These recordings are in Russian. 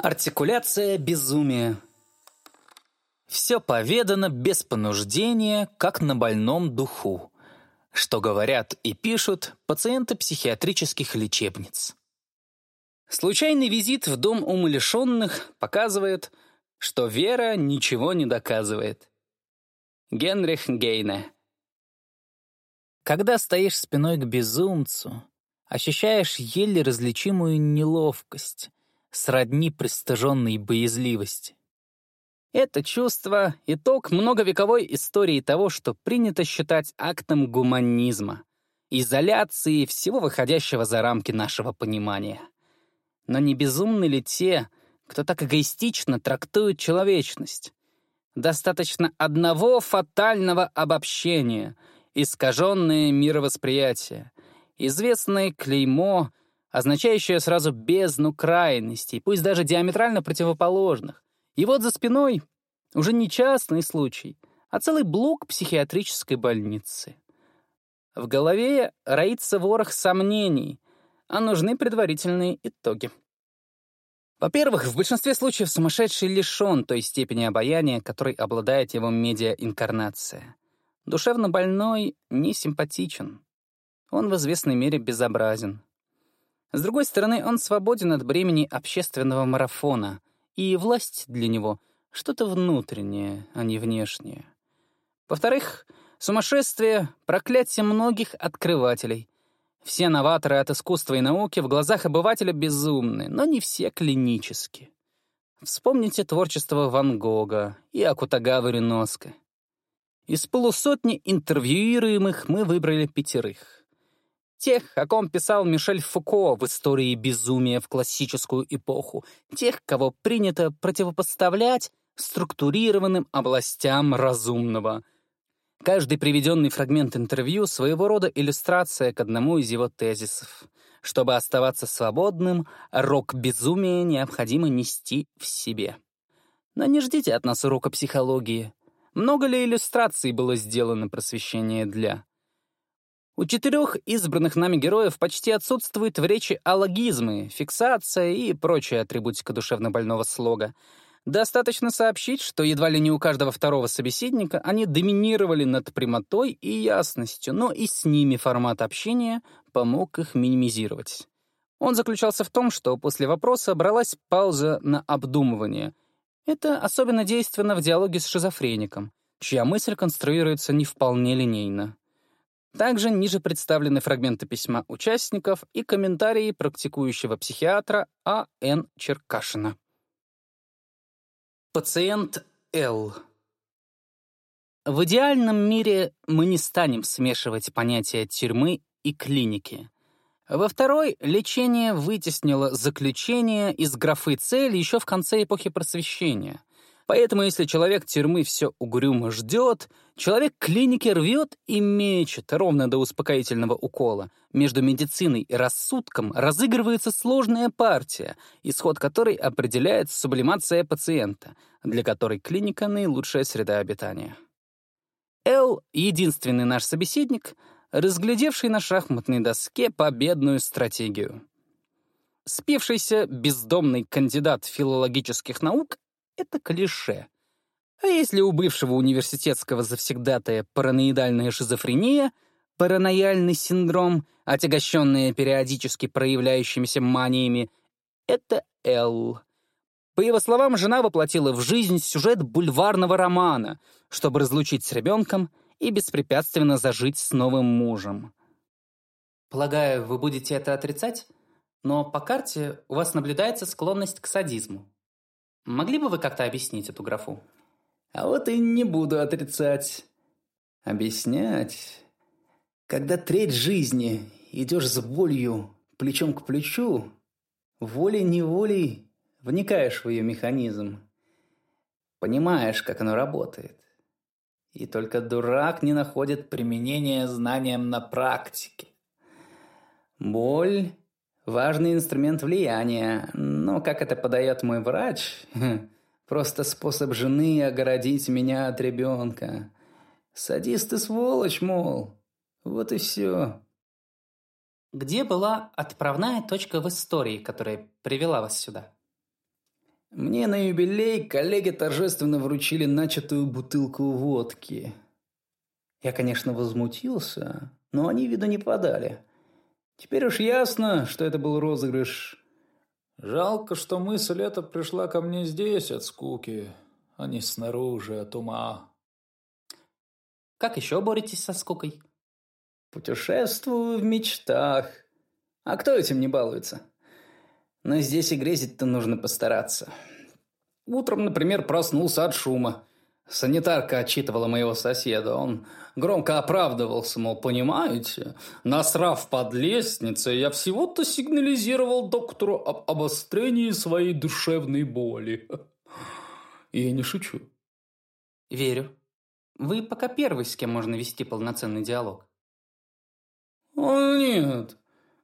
Артикуляция безумия. Все поведано без понуждения, как на больном духу, что говорят и пишут пациенты психиатрических лечебниц. Случайный визит в дом умалишенных показывает, что вера ничего не доказывает. Генрих Гейне Когда стоишь спиной к безумцу, ощущаешь еле различимую неловкость, сродни пристыженной боязливости. Это чувство — итог многовековой истории того, что принято считать актом гуманизма, изоляции всего выходящего за рамки нашего понимания. Но не безумны ли те, кто так эгоистично трактует человечность? Достаточно одного фатального обобщения, искаженное мировосприятие, известное клеймо — означающее сразу бездну крайностей, пусть даже диаметрально противоположных. И вот за спиной уже не частный случай, а целый блок психиатрической больницы. В голове роится ворох сомнений, а нужны предварительные итоги. Во-первых, в большинстве случаев сумасшедший лишен той степени обаяния, которой обладает его медиа-инкарнация. Душевно больной не симпатичен. Он в известной мере безобразен. С другой стороны, он свободен от бремени общественного марафона, и власть для него — что-то внутреннее, а не внешнее. Во-вторых, сумасшествие — проклятие многих открывателей. Все новаторы от искусства и науки в глазах обывателя безумны, но не все клинически. Вспомните творчество Ван Гога и Акутагавы Риноска. Из полусотни интервьюируемых мы выбрали пятерых. Тех, о ком писал Мишель Фуко в «Истории безумия в классическую эпоху», тех, кого принято противопоставлять структурированным областям разумного. Каждый приведенный фрагмент интервью — своего рода иллюстрация к одному из его тезисов. Чтобы оставаться свободным, рок безумия необходимо нести в себе. Но не ждите от нас урока психологии. Много ли иллюстраций было сделано просвещение для? У четырех избранных нами героев почти отсутствует в речи аллогизмы, фиксация и прочая атрибутика душевнобольного слога. Достаточно сообщить, что едва ли не у каждого второго собеседника они доминировали над прямотой и ясностью, но и с ними формат общения помог их минимизировать. Он заключался в том, что после вопроса бралась пауза на обдумывание. Это особенно действенно в диалоге с шизофреником, чья мысль конструируется не вполне линейно. Также ниже представлены фрагменты письма участников и комментарии практикующего психиатра А.Н. Черкашина. Пациент Л. В идеальном мире мы не станем смешивать понятия тюрьмы и клиники. Во второй лечение вытеснило заключение из графы цель еще в конце эпохи просвещения. Поэтому если человек тюрьмы все угрюмо ждет, человек клиники рвет и мечет ровно до успокоительного укола. Между медициной и рассудком разыгрывается сложная партия, исход которой определяет сублимация пациента, для которой клиника — наилучшая среда обитания. Эл — единственный наш собеседник, разглядевший на шахматной доске победную стратегию. Спившийся бездомный кандидат филологических наук это клише. А если у бывшего университетского завсегдатая параноидальная шизофрения, паранояльный синдром, отягощенный периодически проявляющимися маниями, это Л. По его словам, жена воплотила в жизнь сюжет бульварного романа, чтобы разлучить с ребенком и беспрепятственно зажить с новым мужем. Полагаю, вы будете это отрицать? Но по карте у вас наблюдается склонность к садизму. Могли бы вы как-то объяснить эту графу? А вот и не буду отрицать. Объяснять. Когда треть жизни идешь с болью плечом к плечу, волей-неволей вникаешь в ее механизм. Понимаешь, как оно работает. И только дурак не находит применения знаниям на практике. Боль Важный инструмент влияния, но, как это подает мой врач, просто способ жены огородить меня от ребенка. Садист и сволочь, мол. Вот и все. Где была отправная точка в истории, которая привела вас сюда? Мне на юбилей коллеги торжественно вручили начатую бутылку водки. Я, конечно, возмутился, но они виду не подали. Теперь уж ясно, что это был розыгрыш. Жалко, что мысль эта пришла ко мне здесь от скуки, а не снаружи от ума. Как еще боретесь со скукой? Путешествую в мечтах. А кто этим не балуется? Но здесь и грезить-то нужно постараться. Утром, например, проснулся от шума. Санитарка отчитывала моего соседа. Он громко оправдывался, мол, понимаете, насрав под лестницей, я всего-то сигнализировал доктору об обострении своей душевной боли. И я не шучу. Верю. Вы пока первый, с кем можно вести полноценный диалог. О, нет.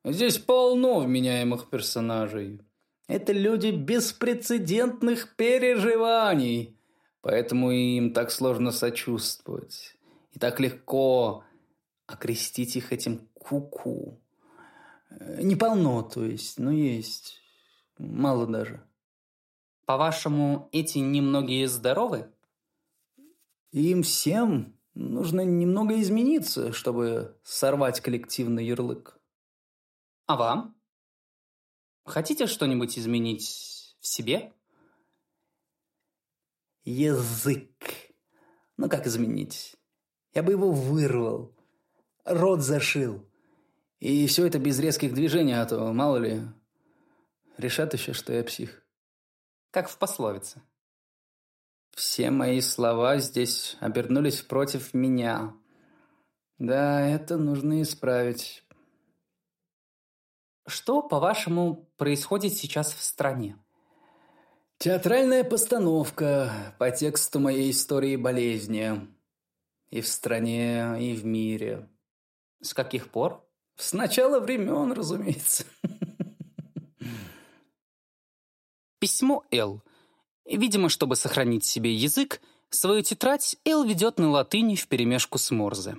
Здесь полно вменяемых персонажей. Это люди беспрецедентных переживаний. Поэтому им так сложно сочувствовать. И так легко окрестить их этим куку. -ку. Не полно, то есть, но есть. Мало даже. По-вашему, эти немногие здоровы? Им всем нужно немного измениться, чтобы сорвать коллективный ярлык. А вам? Хотите что-нибудь изменить в себе? Язык. Ну как изменить? Я бы его вырвал. Рот зашил. И все это без резких движений, а то, мало ли, решат еще, что я псих. Как в пословице. Все мои слова здесь обернулись против меня. Да, это нужно исправить. Что, по-вашему, происходит сейчас в стране? Театральная постановка по тексту моей истории болезни. И в стране, и в мире. С каких пор? С начала времен, разумеется. Письмо Л. Видимо, чтобы сохранить себе язык, свою тетрадь Л ведет на латыни вперемешку с Морзе.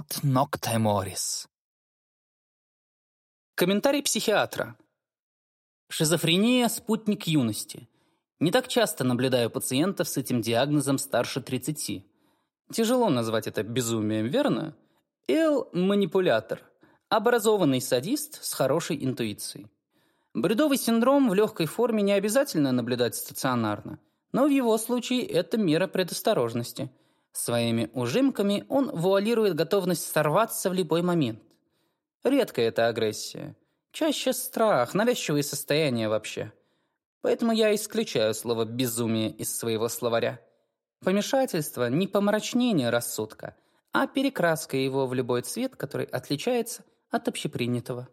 От нокте морис. Комментарий психиатра. Шизофрения – спутник юности. Не так часто наблюдаю пациентов с этим диагнозом старше 30. Тяжело назвать это безумием, верно? Эл – манипулятор. Образованный садист с хорошей интуицией. Бредовый синдром в легкой форме не обязательно наблюдать стационарно, но в его случае это мера предосторожности – Своими ужимками он вуалирует готовность сорваться в любой момент. Редко это агрессия. Чаще страх, навязчивые состояния вообще. Поэтому я исключаю слово «безумие» из своего словаря. Помешательство – не помрачнение рассудка, а перекраска его в любой цвет, который отличается от общепринятого.